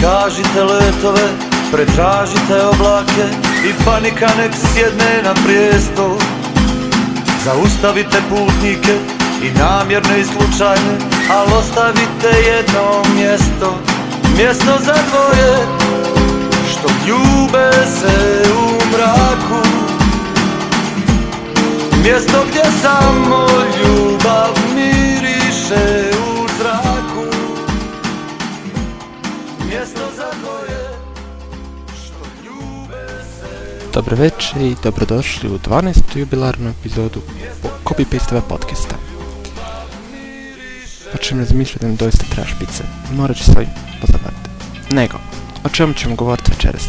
Tražite letove, pretražite oblake I panika nek sjedne na prijesto Zaustavite putnike i namjerne i slučajne Al ostavite jedno mjesto Mjesto za dvoje Što ljube se u mraku. Mjesto gdje samo Dobro večer i dobrodošli u 12. jubilarnu epizodu Copy Pasteva podcasta. Počnem razmišljati da mi doista treba špice. Morat ću svoj pozabaviti. Nego, o čemu ćemo govoriti večeras?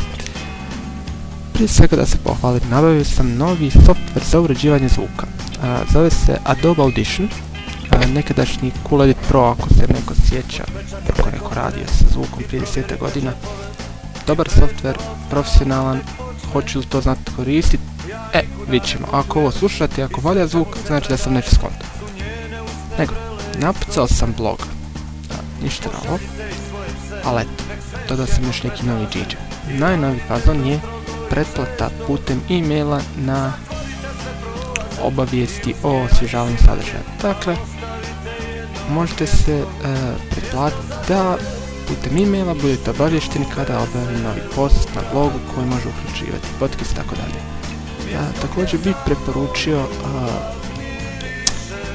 Prije svega da se pohvalim, nabavio sam novi software za uređivanje zvuka. Zove se Adobe Audition, a, nekadašnji Cool Edit Pro ako se neko sjeća, ako neko radio sa zvukom prije 10 godina. Dobar software, profesionalan, hoću li to znati koristiti? E, vidit ćemo. Ako ovo slušate, ako valja zvuk, znači da sam nešto skontao. Nego, napucao sam blog. A, ništa novo. Ali eto, dodao sam još neki novi džiđe. Najnovi fazon je pretplata putem e-maila na obavijesti o osvježavanju sadržaja. Dakle, možete se e, pretplatiti da putem e-maila budete obavješteni kada objavim novi post na blogu koji može uključivati podcast i tako dalje. Ja također bih preporučio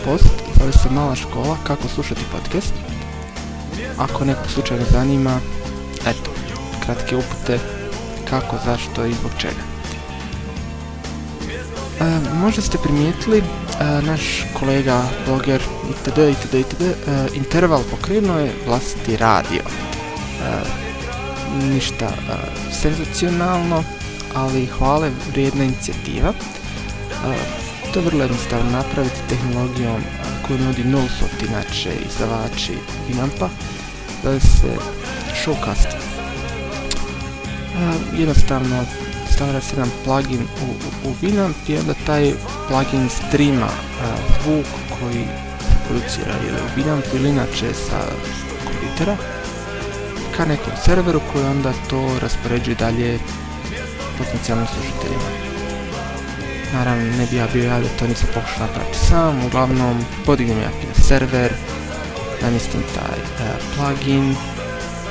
post, zove se Mala škola, kako slušati podcast. Ako nekog slučajno zanima, eto, kratke upute kako, zašto i zbog čega. E, možda ste primijetili, e, naš kolega, bloger, itd., itd., itd., e, Interval pokrenuo je vlastiti radio. E, ništa e, senzacionalno, ali hvale vrijedna inicijativa. E, to je vrlo jednostavno napraviti tehnologijom koju nudi Nullsoft, inače izdavači Winampa. Zove se Showcast. Jednostavno stavlja se jedan plugin u, u, Winamp i onda taj plugin streama zvuk koji se producira ili u Winamp ili inače sa kompjutera ka nekom serveru koji onda to raspoređuje dalje potencijalnim slušateljima. Naravno, ne bi ja bio ja da to nisam pokušao napraviti sam, uglavnom podignem ja server, namjestim taj uh, plugin,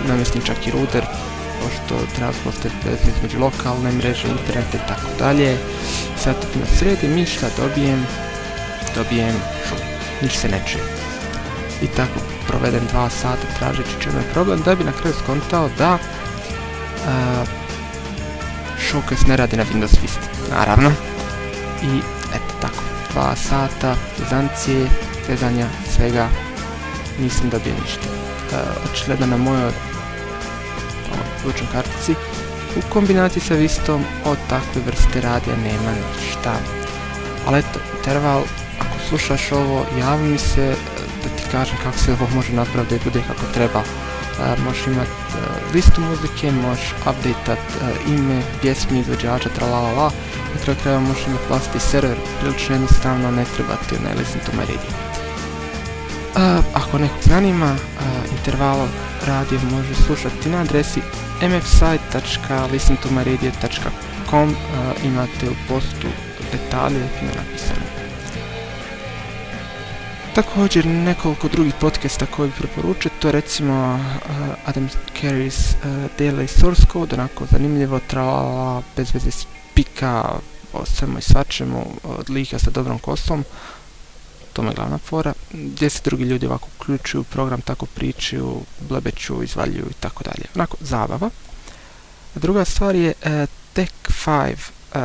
namjestim čak i router, pošto vezu između lokalne mreže, interneta i tako dalje. Sad na sredi, mi šta dobijem? Dobijem šum, niš se ne čuje. I tako provedem dva sata tražeći čemu je problem, da bi na kraju skontao da uh, Showcase ne radi na Windows Vista, naravno. I eto tako, dva sata zancije, vezanja, svega, nisam dobio ništa. Uh, očigledno na mojoj zvučnoj kartici u kombinaciji sa Vistom od takve vrste radija nema ništa. Ali eto, interval, ako slušaš ovo, javi mi se kažem kako se ovo može napraviti da bude kako treba. Uh, možeš imat uh, listu muzike, možeš updateat uh, ime, pjesmi, izvođača, tralalala. Na kraju krajeva možeš imat vlastiti server, prilično jednostavno, ne treba ti ne listen to my ako nekog zanima, intervalo radio može slušati na adresi mfsite.listentomyradio.com imate u postu detalje napisano. Također nekoliko drugih podcasta koji preporučujem, to je recimo uh, Adam Carey's uh, Daily Source Code, onako zanimljivo, tralala, bez veze spika o svemu i svačemu, od lika sa dobrom kosom, to je glavna fora, gdje se drugi ljudi ovako uključuju program, tako pričaju, blebeću, izvaljuju i tako dalje. Onako, zabava. Druga stvar je uh, Tech 5. Uh,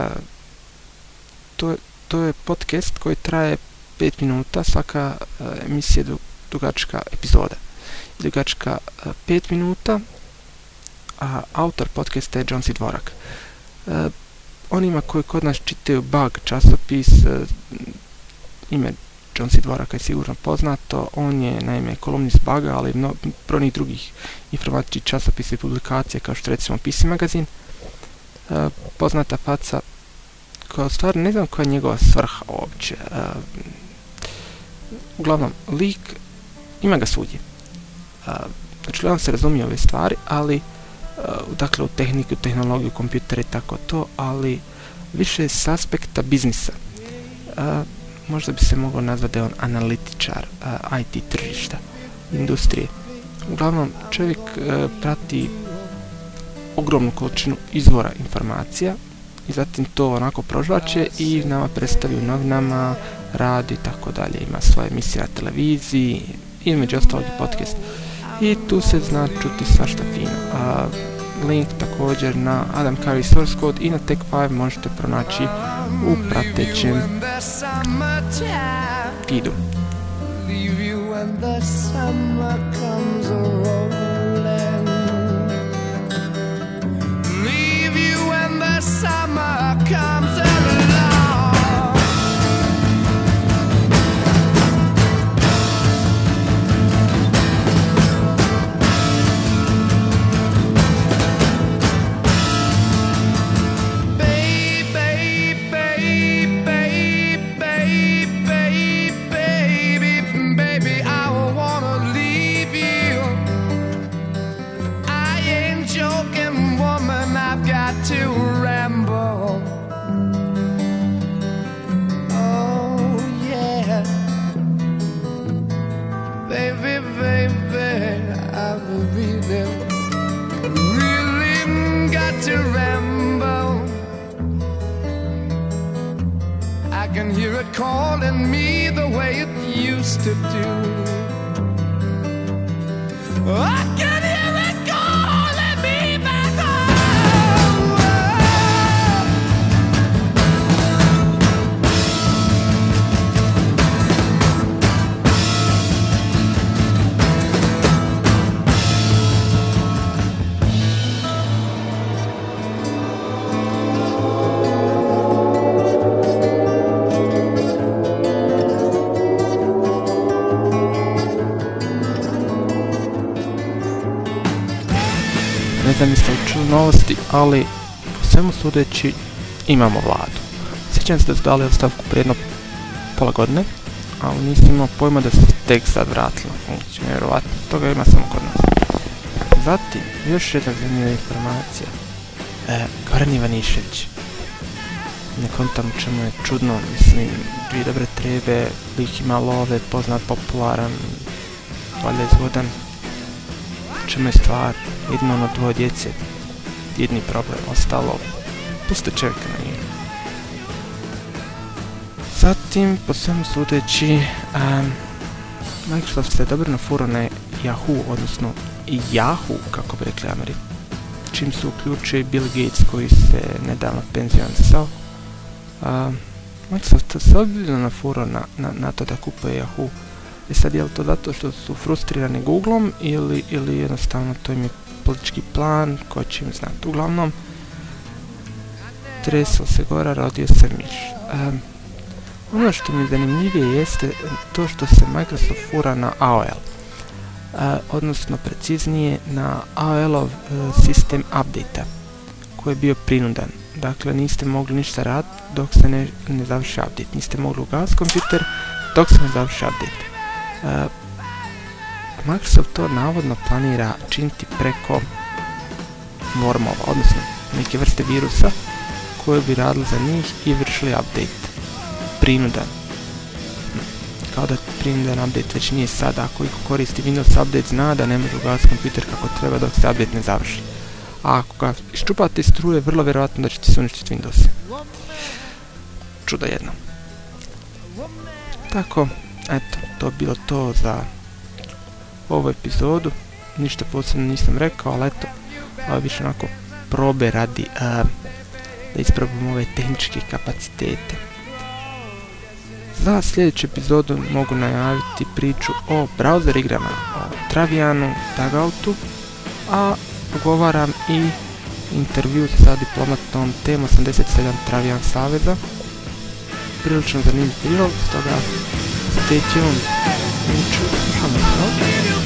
to, to je podcast koji traje 5 minuta, svaka uh, emisija je dugačka epizoda. Dugačka uh, 5 minuta, a autor podcasta je John C. Dvorak. Uh, onima koji kod nas čitaju Bug časopis, ime John C. Dvoraka je sigurno poznato, on je naime kolumnist Baga, ali brojnih drugih informatičkih časopisa i publikacija kao što recimo PC magazin. E, poznata faca koja stvar ne znam koja je njegova svrha uopće. E, uglavnom, lik ima ga svudje. E, znači, on se razumije ove stvari, ali dakle u tehniku, tehnologiju, kompjutere i tako to, ali više s aspekta biznisa. možda bi se moglo nazvati da je on analitičar IT tržišta, industrije. Uglavnom, čovjek prati ogromnu količinu izvora informacija i zatim to onako prožvaće i nama predstavi u novinama, radi i tako dalje. Ima svoje emisije na televiziji i među ostalog i podcast. I tu se zna čuti svašta fino. A, link također na Adam Curry source code i na Tech5 možete pronaći u pratećem feedu. come. Me the way it used to do. I čuli novosti, ali po svemu sudeći imamo vladu. Sjećam se da su dali ostavku prije jedno pola godine, ali nisam imao pojma da se tek sad vratila funkciju, nevjerovatno, toga ima samo kod nas. Zatim, još jedna zanimljiva informacija. E, Goran Ivanišević. Ne u čemu je čudno, mislim, dvije dobre trebe, lik ima love, poznat, popularan, valjda izgodan, čemu je stvar, jedno ono dvoje djece, jedni problem, ostalo, puste čovjeka na njih. Zatim, po svemu sudeći, Microsoft se dobro nafuro na Yahoo, odnosno Yahoo, kako bi rekli Ameri. Čim su uključili Bill Gates koji se nedavno penzionisao. Microsoft se ozbiljno nafuro na, na, na to da kupuje Yahoo i sad je li to zato što su frustrirani Googlom ili, ili jednostavno to im je politički plan, ko će im znati. Uglavnom, tresao se gora, rodio se miš. ono što mi zanimljivije jeste to što se Microsoft fura na AOL. odnosno preciznije na AOL-ov uh, sistem update koji je bio prinudan. Dakle, niste mogli ništa raditi dok se ne, ne završi update. Niste mogli ugasiti kompjuter dok se ne završi update. E, Microsoft to navodno planira činiti preko wormova, odnosno neke vrste virusa koje bi radili za njih i vršili update. Prinudan. Kao da prinudan update već nije sada, ako iko koristi Windows update zna da ne može ugasiti kompjuter kako treba dok se update ne završi. A ako ga iščupate struje, vrlo vjerojatno da ćete se uništiti Windows. Čudo jedno. Tako, eto, to bilo to za ovu epizodu. Ništa posebno nisam rekao, ali eto, ovo više onako probe radi da isprobamo ove tehničke kapacitete. Za sljedeću epizodu mogu najaviti priču o browser igrama, o Travianu, Dugoutu, a ugovaram i intervju sa diplomatom TM87 Travian Saveza. Prilično zanimljiv prilog, stoga 때쯤 추하면서